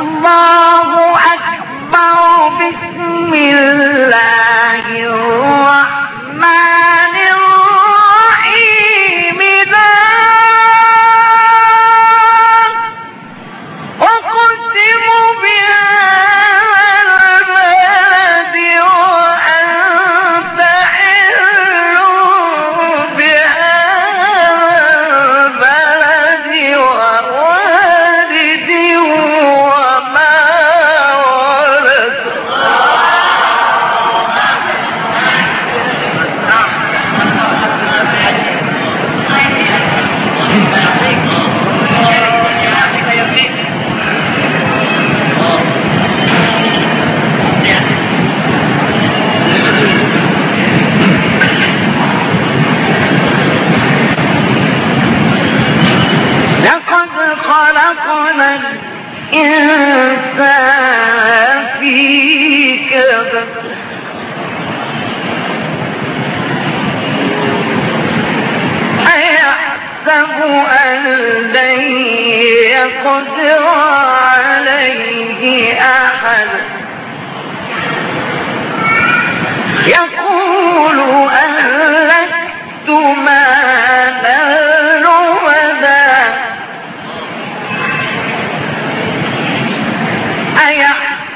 الله الإنسان في كبد أيحسب أن لن يقدر.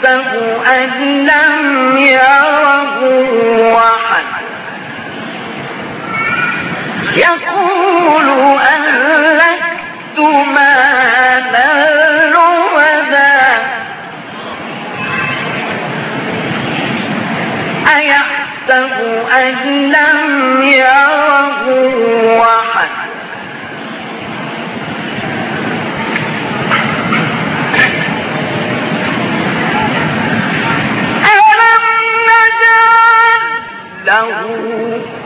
أيحسب أن لم يره وحد يقول أهلكت ما نلوذا أيحسب أن لم يره وحد له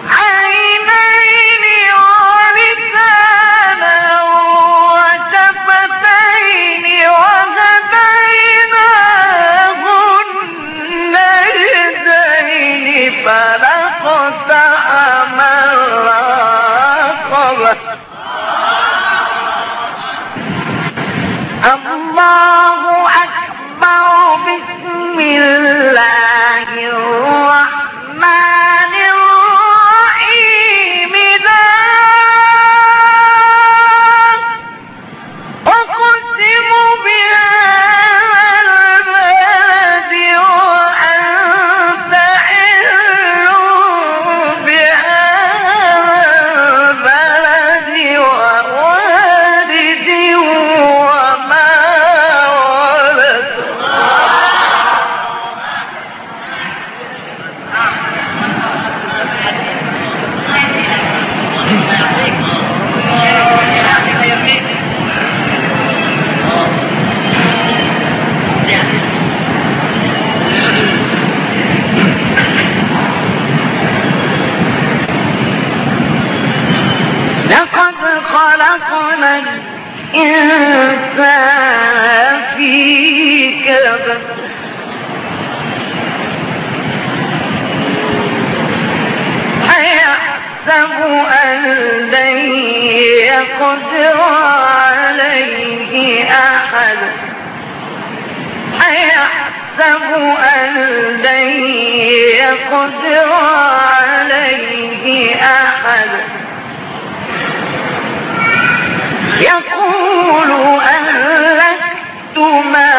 يحسب أن لن يقدر عليه أحد. أيحسب أن لن يقدر عليه أحد. يقول أهلكت مالا